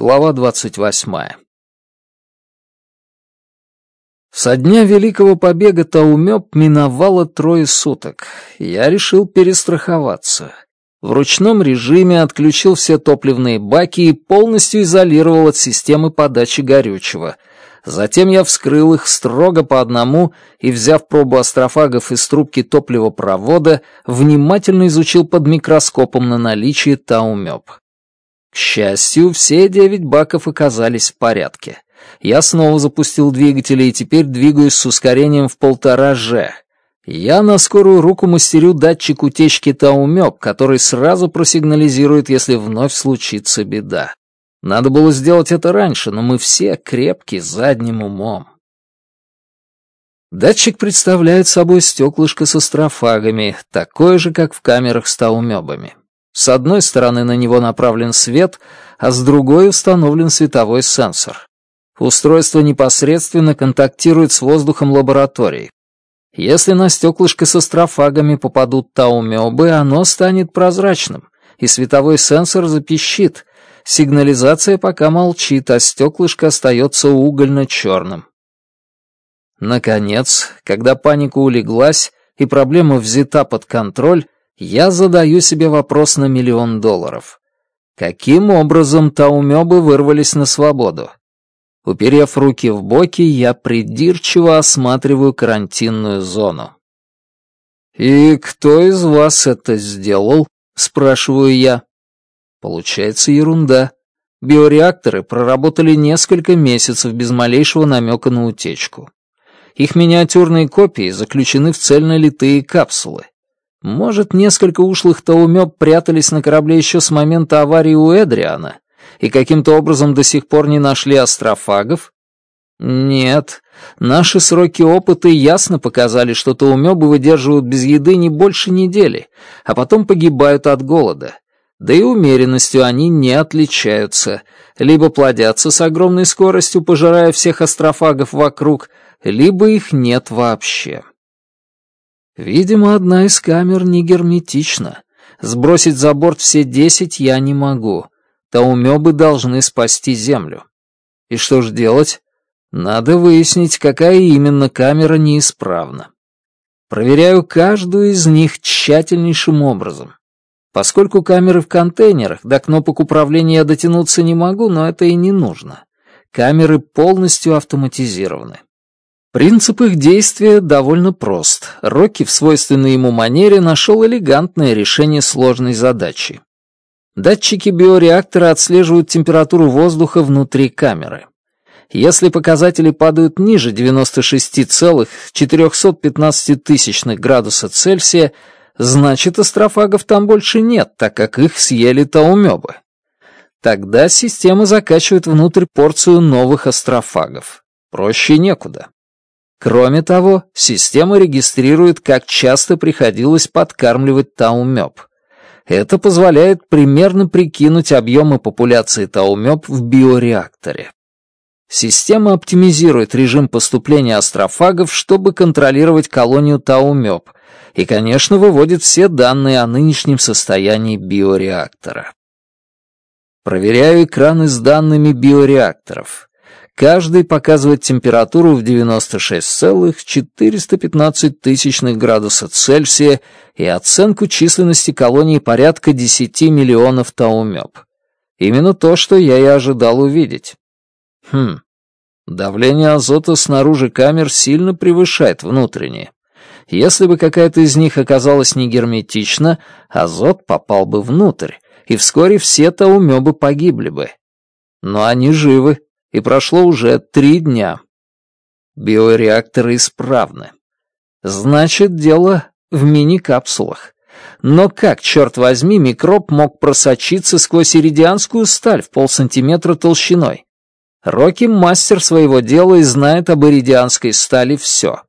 Глава двадцать восьмая. Со дня Великого Побега Таумёб миновало трое суток. Я решил перестраховаться. В ручном режиме отключил все топливные баки и полностью изолировал от системы подачи горючего. Затем я вскрыл их строго по одному и, взяв пробу астрофагов из трубки топливопровода, внимательно изучил под микроскопом на наличие таумёб. Счастью, все девять баков оказались в порядке. Я снова запустил двигатели и теперь двигаюсь с ускорением в полтора же. Я на скорую руку мастерю датчик утечки Таумёк, который сразу просигнализирует, если вновь случится беда. Надо было сделать это раньше, но мы все крепки задним умом. Датчик представляет собой стеклышко со строфагами, такое же, как в камерах с таумёбами. С одной стороны на него направлен свет, а с другой установлен световой сенсор. Устройство непосредственно контактирует с воздухом лаборатории. Если на стеклышко со строфагами попадут таумёбы, оно станет прозрачным, и световой сенсор запищит. Сигнализация пока молчит, а стеклышко остается угольно-черным. Наконец, когда паника улеглась и проблема взята под контроль, я задаю себе вопрос на миллион долларов. Каким образом таумёбы вырвались на свободу? Уперев руки в боки, я придирчиво осматриваю карантинную зону. «И кто из вас это сделал?» — спрашиваю я. Получается ерунда. Биореакторы проработали несколько месяцев без малейшего намека на утечку. Их миниатюрные копии заключены в цельнолитые капсулы. Может, несколько ушлых таумёб прятались на корабле еще с момента аварии у Эдриана и каким-то образом до сих пор не нашли астрофагов? Нет, наши сроки опыта ясно показали, что таумёбы выдерживают без еды не больше недели, а потом погибают от голода. Да и умеренностью они не отличаются, либо плодятся с огромной скоростью, пожирая всех астрофагов вокруг, либо их нет вообще. Видимо, одна из камер не герметична. Сбросить за борт все десять я не могу. Таумёбы должны спасти Землю. И что ж делать? Надо выяснить, какая именно камера неисправна. Проверяю каждую из них тщательнейшим образом. Поскольку камеры в контейнерах, до кнопок управления я дотянуться не могу, но это и не нужно. Камеры полностью автоматизированы. Принцип их действия довольно прост. Рокки в свойственной ему манере нашел элегантное решение сложной задачи. Датчики биореактора отслеживают температуру воздуха внутри камеры. Если показатели падают ниже 96,415 градуса Цельсия, значит астрофагов там больше нет, так как их съели таумебы. Тогда система закачивает внутрь порцию новых астрофагов. Проще некуда. Кроме того, система регистрирует, как часто приходилось подкармливать таумёб. Это позволяет примерно прикинуть объемы популяции таумёб в биореакторе. Система оптимизирует режим поступления астрофагов, чтобы контролировать колонию таумёб, и, конечно, выводит все данные о нынешнем состоянии биореактора. Проверяю экраны с данными биореакторов. Каждый показывает температуру в 96,415 тысячных градуса Цельсия и оценку численности колонии порядка 10 миллионов таумёб. Именно то, что я и ожидал увидеть. Хм. Давление азота снаружи камер сильно превышает внутреннее. Если бы какая-то из них оказалась негерметична, азот попал бы внутрь, и вскоре все таумёбы погибли бы. Но они живы, и прошло уже три дня. Биореакторы исправны. Значит, дело в мини-капсулах. Но как, черт возьми, микроб мог просочиться сквозь иридианскую сталь в полсантиметра толщиной? Рокки мастер своего дела и знает об иридианской стали все.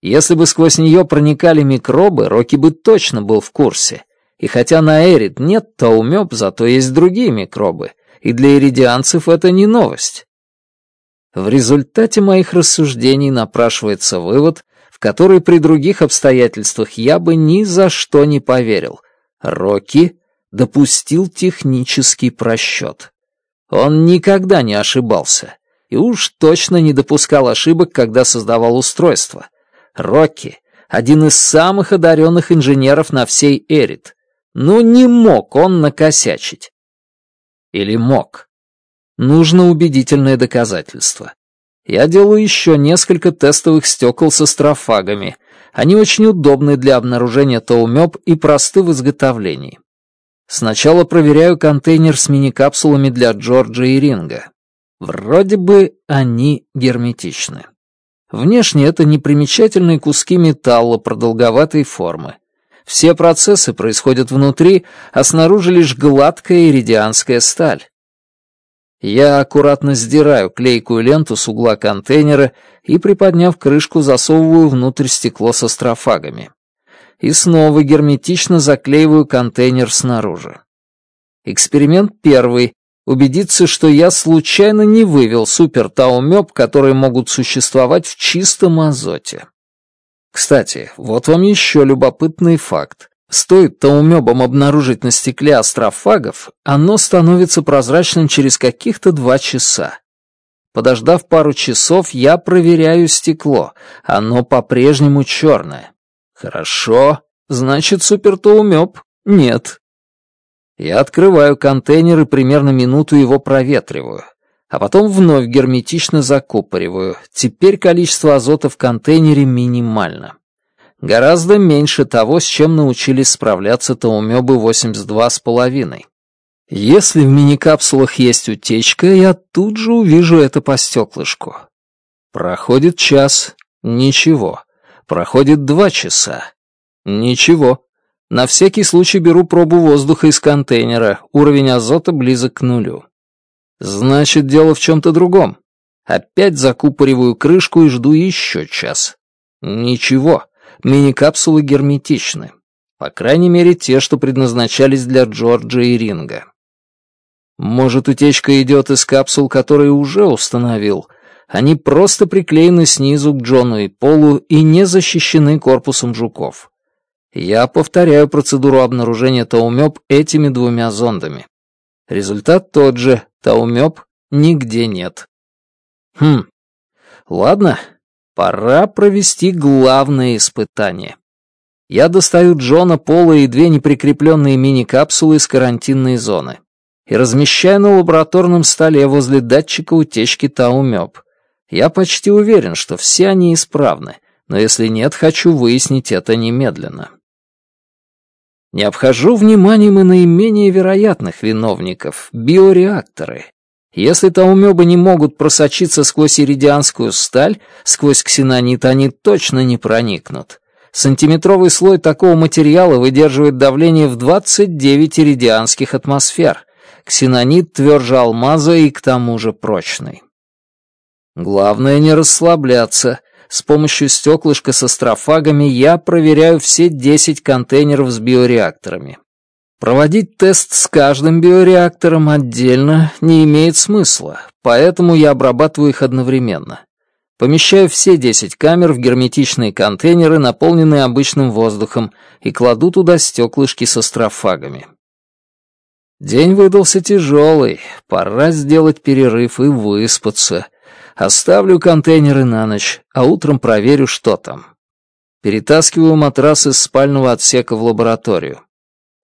Если бы сквозь нее проникали микробы, Рокки бы точно был в курсе. И хотя на Эрит нет таумёб, зато есть другие микробы, и для иридианцев это не новость. В результате моих рассуждений напрашивается вывод, в который при других обстоятельствах я бы ни за что не поверил. Рокки допустил технический просчет. Он никогда не ошибался и уж точно не допускал ошибок, когда создавал устройство. Рокки — один из самых одаренных инженеров на всей Эрит. Ну не мог он накосячить. Или мог? Нужно убедительное доказательство. Я делаю еще несколько тестовых стекол со строфагами. Они очень удобны для обнаружения таумёб и просты в изготовлении. Сначала проверяю контейнер с мини-капсулами для Джорджа и Ринга. Вроде бы они герметичны. Внешне это непримечательные куски металла продолговатой формы. Все процессы происходят внутри, а снаружи лишь гладкая иридианская сталь. Я аккуратно сдираю клейкую ленту с угла контейнера и, приподняв крышку, засовываю внутрь стекло со строфагами. И снова герметично заклеиваю контейнер снаружи. Эксперимент первый. Убедиться, что я случайно не вывел супертаумёб, которые могут существовать в чистом азоте. Кстати, вот вам еще любопытный факт. Стоит-то обнаружить на стекле астрофагов, оно становится прозрачным через каких-то два часа. Подождав пару часов, я проверяю стекло. Оно по-прежнему черное. Хорошо, значит, супертоумёб. Нет. Я открываю контейнер и примерно минуту его проветриваю. А потом вновь герметично закупориваю. Теперь количество азота в контейнере минимально. Гораздо меньше того, с чем научились справляться Таумёбы 82 с половиной. Если в мини-капсулах есть утечка, я тут же увижу это по стёклышку. Проходит час — ничего. Проходит два часа — ничего. На всякий случай беру пробу воздуха из контейнера, уровень азота близок к нулю. Значит, дело в чем-то другом. Опять закупориваю крышку и жду еще час. Ничего мини-капсулы герметичны. По крайней мере, те, что предназначались для Джорджа и Ринга. Может, утечка идет из капсул, которые уже установил. Они просто приклеены снизу к Джону и Полу и не защищены корпусом жуков. Я повторяю процедуру обнаружения Таумёб этими двумя зондами. Результат тот же, Таумёб нигде нет. Хм, ладно, Пора провести главное испытание. Я достаю Джона, Пола и две неприкрепленные мини-капсулы из карантинной зоны и размещаю на лабораторном столе возле датчика утечки Таумёб. Я почти уверен, что все они исправны, но если нет, хочу выяснить это немедленно. Не обхожу вниманием и наименее вероятных виновников — биореакторы. Если таумёбы не могут просочиться сквозь иридианскую сталь, сквозь ксенонит они точно не проникнут. Сантиметровый слой такого материала выдерживает давление в 29 иридианских атмосфер. Ксенонит тверже алмаза и к тому же прочный. Главное не расслабляться. С помощью стеклышка со строфагами я проверяю все 10 контейнеров с биореакторами. Проводить тест с каждым биореактором отдельно не имеет смысла, поэтому я обрабатываю их одновременно. Помещаю все 10 камер в герметичные контейнеры, наполненные обычным воздухом, и кладу туда стеклышки со строфагами. День выдался тяжелый, пора сделать перерыв и выспаться. Оставлю контейнеры на ночь, а утром проверю, что там. Перетаскиваю матрас из спального отсека в лабораторию.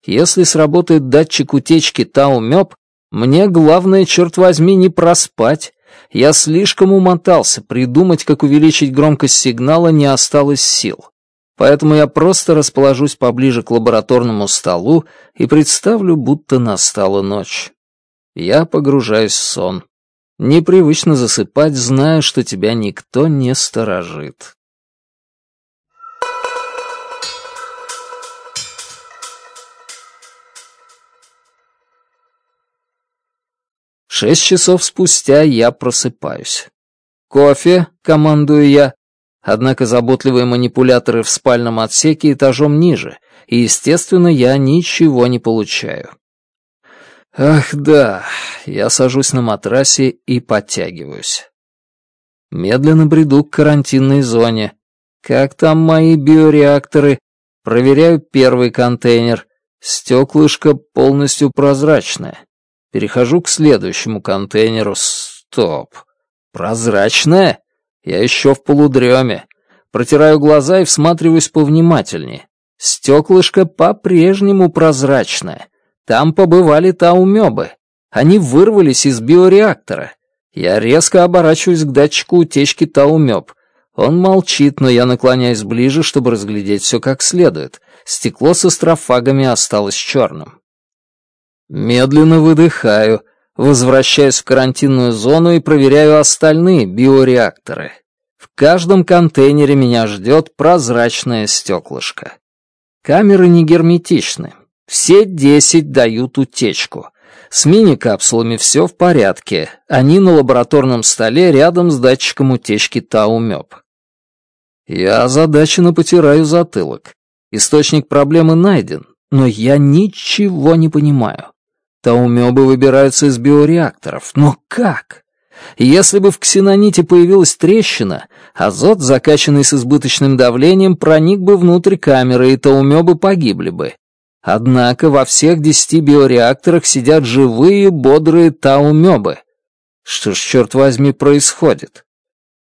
Если сработает датчик утечки Таумёб, мне главное, черт возьми, не проспать. Я слишком умотался, придумать, как увеличить громкость сигнала не осталось сил. Поэтому я просто расположусь поближе к лабораторному столу и представлю, будто настала ночь. Я погружаюсь в сон. Непривычно засыпать, зная, что тебя никто не сторожит. Шесть часов спустя я просыпаюсь. Кофе, командую я. Однако заботливые манипуляторы в спальном отсеке этажом ниже, и, естественно, я ничего не получаю. Ах да, я сажусь на матрасе и подтягиваюсь. Медленно бреду к карантинной зоне. Как там мои биореакторы? Проверяю первый контейнер. Стеклышко полностью прозрачное. Перехожу к следующему контейнеру. Стоп. Прозрачная? Я еще в полудреме. Протираю глаза и всматриваюсь повнимательнее. Стеклышко по-прежнему прозрачное. Там побывали таумебы. Они вырвались из биореактора. Я резко оборачиваюсь к датчику утечки таумеб. Он молчит, но я наклоняюсь ближе, чтобы разглядеть все как следует. Стекло со строфагами осталось черным. Медленно выдыхаю, возвращаюсь в карантинную зону и проверяю остальные биореакторы. В каждом контейнере меня ждет прозрачное стеклышко. Камеры не герметичны. Все десять дают утечку. С мини-капсулами все в порядке. Они на лабораторном столе рядом с датчиком утечки Таумёб. Я озадаченно потираю затылок. Источник проблемы найден, но я ничего не понимаю. Таумё бы выбирается из биореакторов, но как? Если бы в ксеноните появилась трещина, азот, закачанный с избыточным давлением, проник бы внутрь камеры, и таумёбы погибли бы. Однако во всех десяти биореакторах сидят живые, бодрые таумёбы. Что ж, черт возьми, происходит?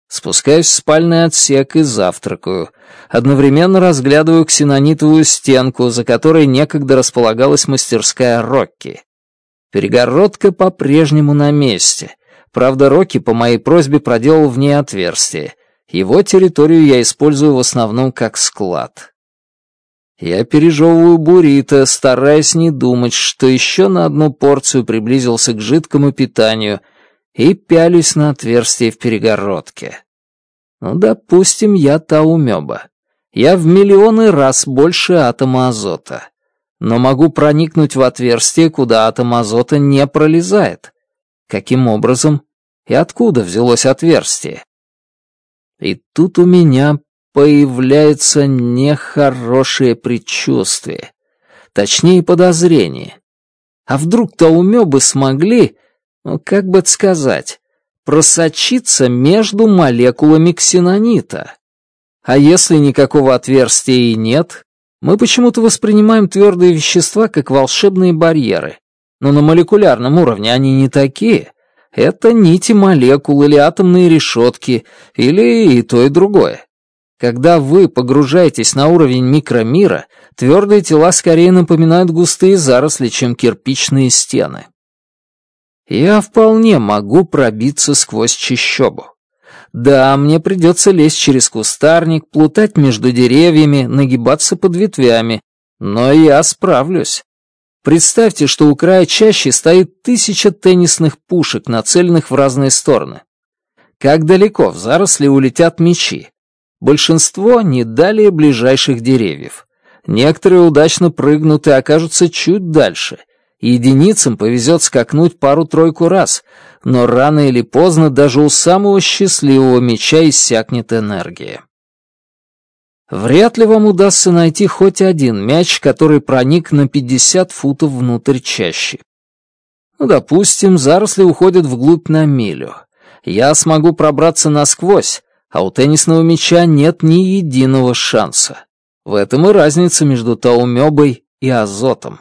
Спускаюсь в спальный отсек и завтракаю. Одновременно разглядываю ксенонитовую стенку, за которой некогда располагалась мастерская Рокки. Перегородка по-прежнему на месте. Правда, Рокки по моей просьбе проделал в ней отверстие. Его территорию я использую в основном как склад. Я пережевываю буррито, стараясь не думать, что еще на одну порцию приблизился к жидкому питанию и пялюсь на отверстие в перегородке. Ну, допустим, я таумеба. Я в миллионы раз больше атома азота но могу проникнуть в отверстие, куда атом азота не пролезает. Каким образом и откуда взялось отверстие? И тут у меня появляется нехорошее предчувствие, точнее подозрение. А вдруг-то умёбы смогли, ну как бы сказать, просочиться между молекулами ксенонита? А если никакого отверстия и нет, мы почему-то воспринимаем твердые вещества как волшебные барьеры, но на молекулярном уровне они не такие. Это нити молекул или атомные решетки, или и то, и другое. Когда вы погружаетесь на уровень микромира, твердые тела скорее напоминают густые заросли, чем кирпичные стены. Я вполне могу пробиться сквозь чищобу. Да, мне придется лезть через кустарник, плутать между деревьями, нагибаться под ветвями. Но я справлюсь. Представьте, что у края чаще стоит тысяча теннисных пушек, нацеленных в разные стороны. Как далеко в заросли улетят мечи. Большинство не далее ближайших деревьев. Некоторые удачно прыгнут и окажутся чуть дальше — Единицам повезет скакнуть пару-тройку раз, но рано или поздно даже у самого счастливого меча иссякнет энергия. Вряд ли вам удастся найти хоть один мяч, который проник на 50 футов внутрь чаще. Ну, допустим, заросли уходят вглубь на милю. Я смогу пробраться насквозь, а у теннисного мяча нет ни единого шанса. В этом и разница между таумебой и азотом.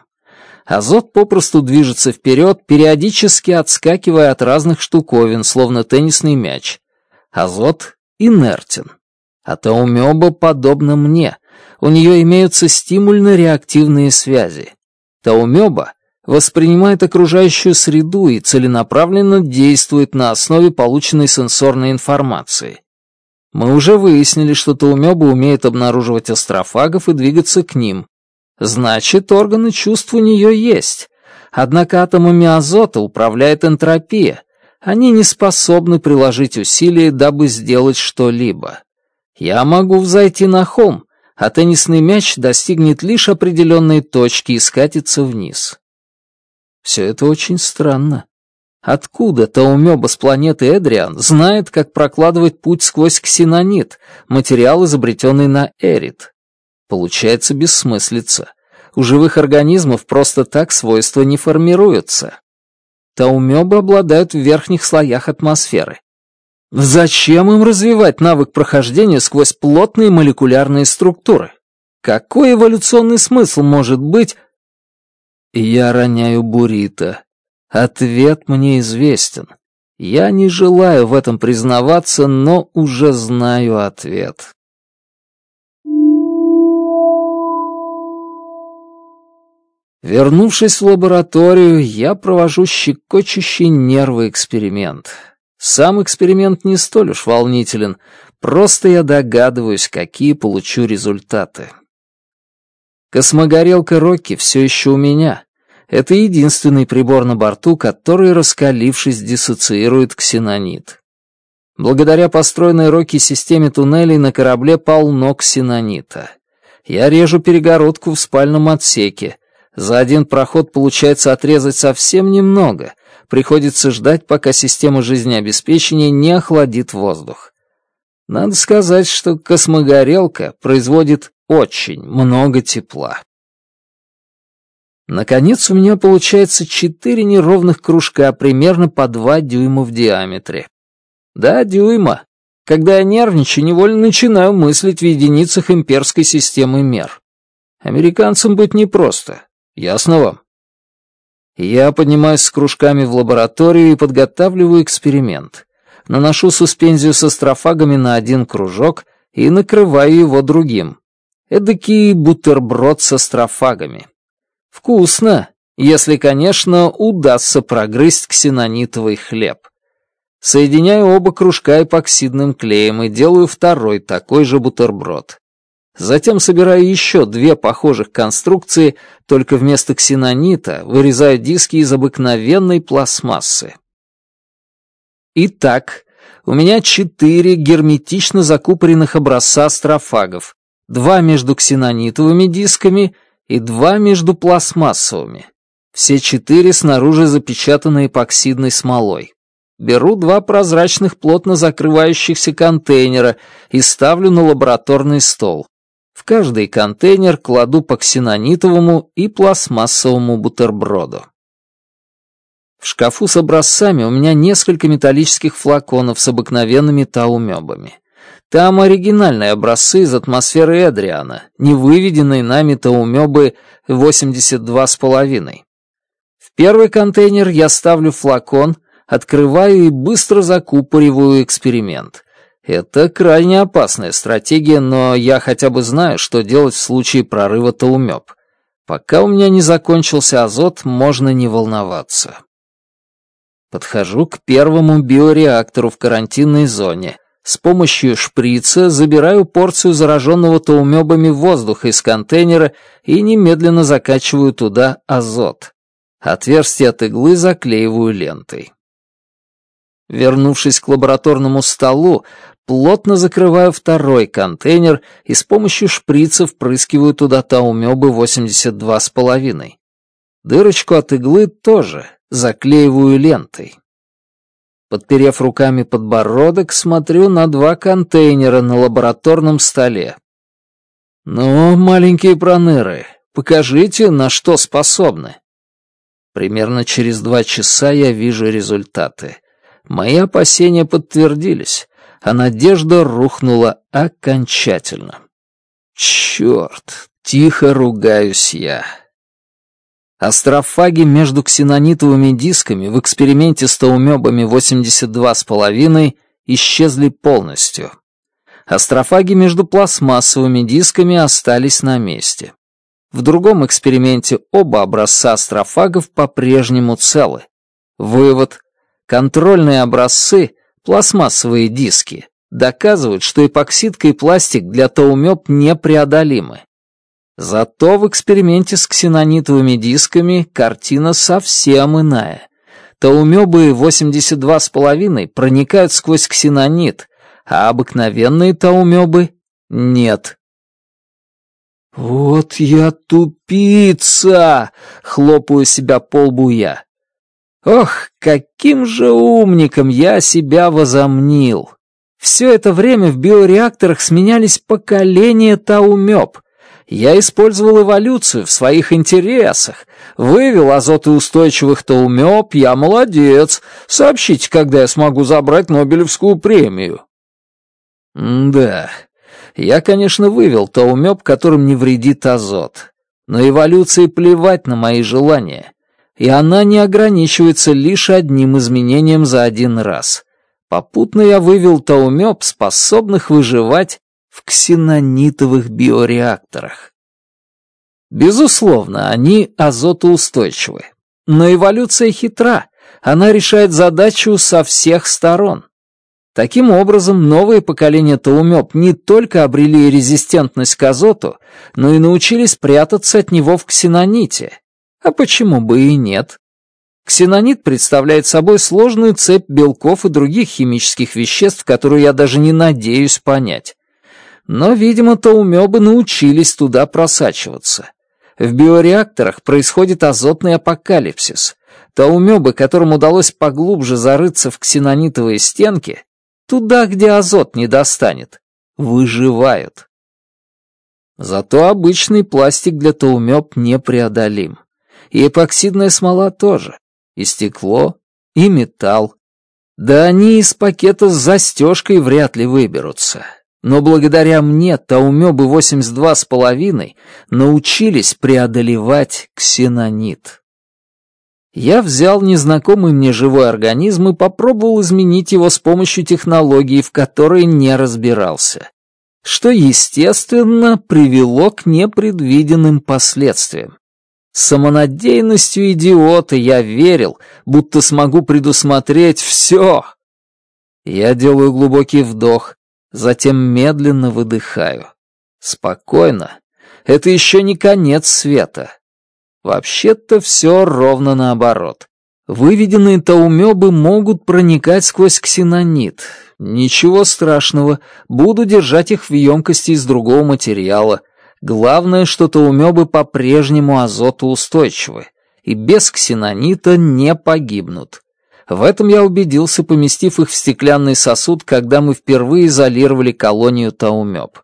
Азот попросту движется вперед, периодически отскакивая от разных штуковин, словно теннисный мяч. Азот инертен. А Таумеба подобна мне. У нее имеются стимульно-реактивные связи. Таумеба воспринимает окружающую среду и целенаправленно действует на основе полученной сенсорной информации. Мы уже выяснили, что Таумеба умеет обнаруживать астрофагов и двигаться к ним, Значит, органы чувств у нее есть. Однако атомами азота управляет энтропия. Они не способны приложить усилия, дабы сделать что-либо. Я могу взойти на холм, а теннисный мяч достигнет лишь определенной точки и скатится вниз. Все это очень странно. Откуда-то умеба с планеты Эдриан знает, как прокладывать путь сквозь ксенонит, материал, изобретенный на Эрит. Получается бессмыслица. У живых организмов просто так свойства не формируются. Таумёбы обладают в верхних слоях атмосферы. Зачем им развивать навык прохождения сквозь плотные молекулярные структуры? Какой эволюционный смысл может быть... Я роняю Бурита. Ответ мне известен. Я не желаю в этом признаваться, но уже знаю ответ. Вернувшись в лабораторию, я провожу щекочущий нервы эксперимент. Сам эксперимент не столь уж волнителен, просто я догадываюсь, какие получу результаты. Космогорелка Рокки все еще у меня. Это единственный прибор на борту, который, раскалившись, диссоциирует ксенонит. Благодаря построенной Рокки системе туннелей на корабле полно ксенонита. Я режу перегородку в спальном отсеке — за один проход получается отрезать совсем немного. Приходится ждать, пока система жизнеобеспечения не охладит воздух. Надо сказать, что космогорелка производит очень много тепла. Наконец у меня получается четыре неровных кружка, примерно по два дюйма в диаметре. Да, дюйма. Когда я нервничаю, невольно начинаю мыслить в единицах имперской системы мер. Американцам быть непросто. Ясно вам? Я поднимаюсь с кружками в лабораторию и подготавливаю эксперимент. Наношу суспензию со строфагами на один кружок и накрываю его другим. Эдакий бутерброд со строфагами. Вкусно, если, конечно, удастся прогрызть ксенонитовый хлеб. Соединяю оба кружка эпоксидным клеем и делаю второй такой же бутерброд. Затем, собираю еще две похожих конструкции, только вместо ксенонита вырезаю диски из обыкновенной пластмассы. Итак, у меня четыре герметично закупоренных образца астрофагов, два между ксенонитовыми дисками и два между пластмассовыми. Все четыре снаружи запечатаны эпоксидной смолой. Беру два прозрачных плотно закрывающихся контейнера и ставлю на лабораторный стол в каждый контейнер кладу по ксенонитовому и пластмассовому бутерброду. В шкафу с образцами у меня несколько металлических флаконов с обыкновенными таумебами. Там оригинальные образцы из атмосферы Эдриана, не выведенные нами таумёбы 82,5. В первый контейнер я ставлю флакон, открываю и быстро закупориваю эксперимент — это крайне опасная стратегия, но я хотя бы знаю, что делать в случае прорыва Таумёб. Пока у меня не закончился азот, можно не волноваться. Подхожу к первому биореактору в карантинной зоне. С помощью шприца забираю порцию зараженного таумёбами воздуха из контейнера и немедленно закачиваю туда азот. Отверстие от иглы заклеиваю лентой. Вернувшись к лабораторному столу, плотно закрываю второй контейнер и с помощью шприца впрыскиваю туда таумёбы половиной. Дырочку от иглы тоже заклеиваю лентой. Подперев руками подбородок, смотрю на два контейнера на лабораторном столе. «Ну, маленькие проныры, покажите, на что способны». Примерно через два часа я вижу результаты. Мои опасения подтвердились а надежда рухнула окончательно. Черт, тихо ругаюсь я. Астрофаги между ксенонитовыми дисками в эксперименте с таумёбами 82,5 исчезли полностью. Астрофаги между пластмассовыми дисками остались на месте. В другом эксперименте оба образца астрофагов по-прежнему целы. Вывод. Контрольные образцы — пластмассовые диски, доказывают, что эпоксидка и пластик для таумёб непреодолимы. Зато в эксперименте с ксенонитовыми дисками картина совсем иная. Таумёбы 82,5 проникают сквозь ксенонит, а обыкновенные таумёбы нет. «Вот я тупица!» — хлопаю себя по лбу я. Ох, каким же умником я себя возомнил! Все это время в биореакторах сменялись поколения таумёб. Я использовал эволюцию в своих интересах. Вывел азотоустойчивых таумёб, я молодец. Сообщите, когда я смогу забрать Нобелевскую премию. Да, я, конечно, вывел таумёб, которым не вредит азот. Но эволюции плевать на мои желания и она не ограничивается лишь одним изменением за один раз. Попутно я вывел таумёб, способных выживать в ксенонитовых биореакторах. Безусловно, они азотоустойчивы. Но эволюция хитра, она решает задачу со всех сторон. Таким образом, новые поколения таумёб не только обрели резистентность к азоту, но и научились прятаться от него в ксеноните, а почему бы и нет? Ксенонит представляет собой сложную цепь белков и других химических веществ, которую я даже не надеюсь понять. Но, видимо, таумёбы научились туда просачиваться. В биореакторах происходит азотный апокалипсис. Таумёбы, которым удалось поглубже зарыться в ксенонитовые стенки, туда, где азот не достанет, выживают. Зато обычный пластик для таумёб непреодолим и эпоксидная смола тоже, и стекло, и металл. Да они из пакета с застежкой вряд ли выберутся. Но благодаря мне Таумёбы 82 с половиной научились преодолевать ксенонит. Я взял незнакомый мне живой организм и попробовал изменить его с помощью технологии, в которой не разбирался. Что, естественно, привело к непредвиденным последствиям. Самонадеянностью идиота я верил, будто смогу предусмотреть все. Я делаю глубокий вдох, затем медленно выдыхаю. Спокойно. Это еще не конец света. Вообще-то все ровно наоборот. Выведенные таумебы могут проникать сквозь ксенонит. Ничего страшного, буду держать их в емкости из другого материала — Главное, что таумёбы по-прежнему азотоустойчивы и без ксенонита не погибнут. В этом я убедился, поместив их в стеклянный сосуд, когда мы впервые изолировали колонию таумёб.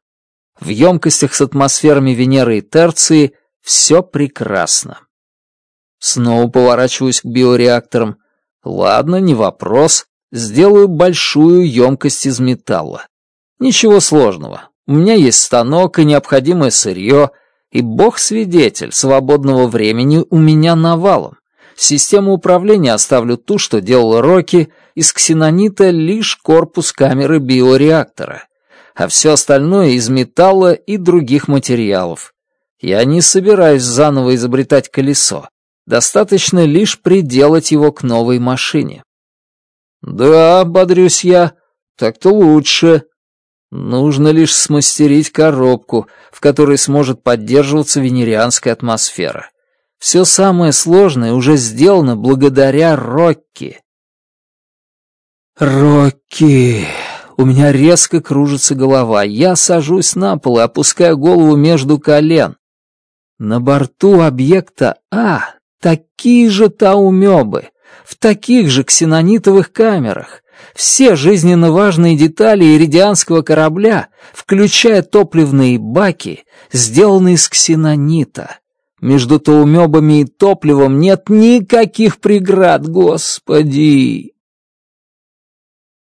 В емкостях с атмосферами Венеры и Терции все прекрасно. Снова поворачиваюсь к биореакторам. Ладно, не вопрос. Сделаю большую емкость из металла. Ничего сложного. У меня есть станок и необходимое сырье, и бог свидетель, свободного времени у меня навалом. Систему управления оставлю ту, что делал Рокки, из ксенонита лишь корпус камеры биореактора, а все остальное из металла и других материалов. Я не собираюсь заново изобретать колесо, достаточно лишь приделать его к новой машине. «Да, — бодрюсь я, — так-то лучше», Нужно лишь смастерить коробку, в которой сможет поддерживаться венерианская атмосфера. Все самое сложное уже сделано благодаря Рокки. Рокки. У меня резко кружится голова. Я сажусь на пол и опускаю голову между колен. На борту объекта А такие же таумебы в таких же ксенонитовых камерах. Все жизненно важные детали иридианского корабля, включая топливные баки, сделаны из ксенонита. Между таумебами и топливом нет никаких преград, господи!»